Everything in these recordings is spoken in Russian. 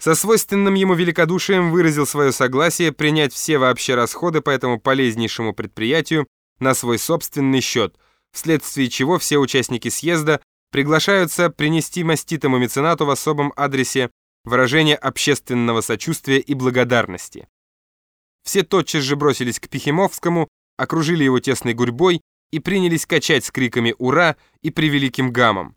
со свойственным ему великодушием выразил свое согласие принять все вообще расходы по этому полезнейшему предприятию на свой собственный счет, вследствие чего все участники съезда приглашаются принести маститому меценату в особом адресе выражение общественного сочувствия и благодарности. Все тотчас же бросились к Пихимовскому, окружили его тесной гурьбой и принялись качать с криками «Ура!» и превеликим гамом.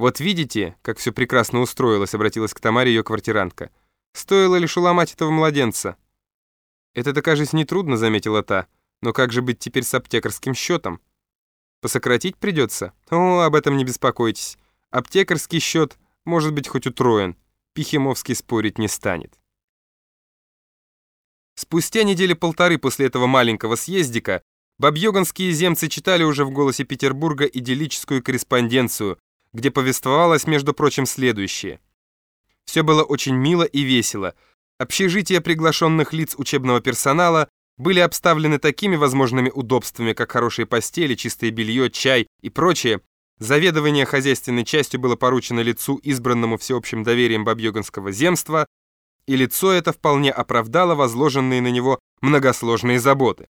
«Вот видите, как все прекрасно устроилось», — обратилась к Тамаре ее квартирантка. «Стоило лишь уломать этого младенца». «Это-то, кажется, нетрудно», — заметила та. «Но как же быть теперь с аптекарским счетом? Посократить придется? О, об этом не беспокойтесь. Аптекарский счет может быть хоть утроен. Пихимовский спорить не станет». Спустя недели полторы после этого маленького съездика бабьёганские земцы читали уже в «Голосе Петербурга» идиллическую корреспонденцию, где повествовалось, между прочим, следующее. Все было очень мило и весело. Общежития приглашенных лиц учебного персонала были обставлены такими возможными удобствами, как хорошие постели, чистое белье, чай и прочее. Заведование хозяйственной частью было поручено лицу, избранному всеобщим доверием бабьёганского земства, и лицо это вполне оправдало возложенные на него многосложные заботы.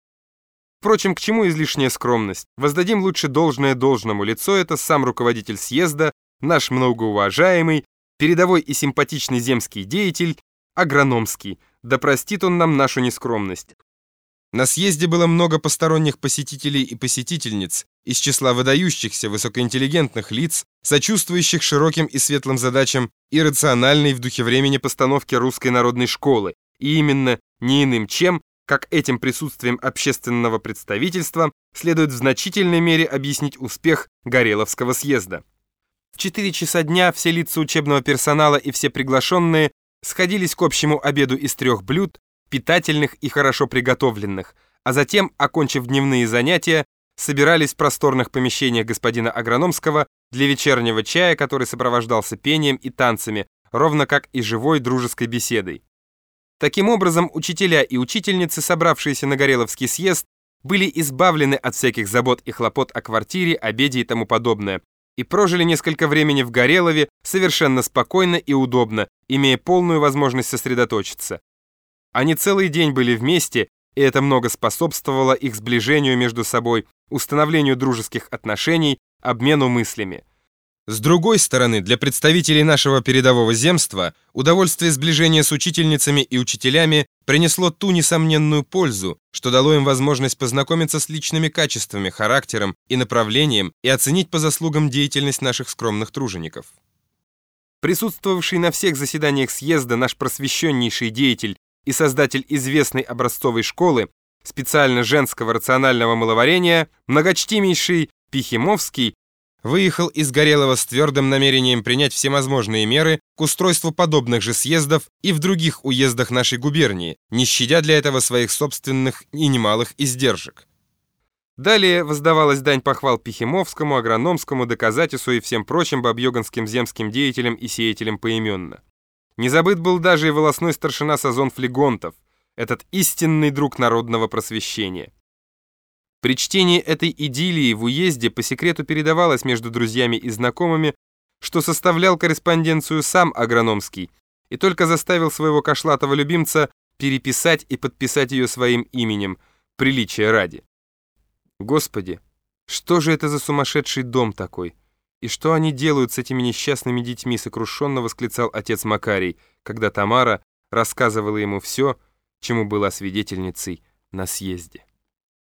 Впрочем, к чему излишняя скромность? Воздадим лучше должное должному. Лицо это сам руководитель съезда, наш многоуважаемый, передовой и симпатичный земский деятель, агрономский. Да простит он нам нашу нескромность. На съезде было много посторонних посетителей и посетительниц, из числа выдающихся высокоинтеллигентных лиц, сочувствующих широким и светлым задачам и рациональной в духе времени постановки русской народной школы, и именно не иным чем, как этим присутствием общественного представительства следует в значительной мере объяснить успех Гореловского съезда. В 4 часа дня все лица учебного персонала и все приглашенные сходились к общему обеду из трех блюд, питательных и хорошо приготовленных, а затем, окончив дневные занятия, собирались в просторных помещениях господина Агрономского для вечернего чая, который сопровождался пением и танцами, ровно как и живой дружеской беседой. Таким образом, учителя и учительницы, собравшиеся на Гореловский съезд, были избавлены от всяких забот и хлопот о квартире, обеде и тому подобное, и прожили несколько времени в Горелове совершенно спокойно и удобно, имея полную возможность сосредоточиться. Они целый день были вместе, и это много способствовало их сближению между собой, установлению дружеских отношений, обмену мыслями. С другой стороны, для представителей нашего передового земства удовольствие сближения с учительницами и учителями принесло ту несомненную пользу, что дало им возможность познакомиться с личными качествами, характером и направлением и оценить по заслугам деятельность наших скромных тружеников. Присутствовавший на всех заседаниях съезда наш просвещеннейший деятель и создатель известной образцовой школы, специально женского рационального маловарения, многочтимейший Пихимовский, выехал из Горелого с твердым намерением принять всевозможные меры к устройству подобных же съездов и в других уездах нашей губернии, не щадя для этого своих собственных и немалых издержек. Далее воздавалась дань похвал Пихимовскому, Агрономскому, Доказатису и всем прочим бабьёганским земским деятелям и сеятелям поименно. Не забыт был даже и волосной старшина Сазон Флегонтов, этот истинный друг народного просвещения. При чтении этой идиллии в уезде по секрету передавалось между друзьями и знакомыми, что составлял корреспонденцию сам Агрономский и только заставил своего кошлатого любимца переписать и подписать ее своим именем, приличия ради. Господи, что же это за сумасшедший дом такой? «И что они делают с этими несчастными детьми?» сокрушенно восклицал отец Макарий, когда Тамара рассказывала ему все, чему была свидетельницей на съезде.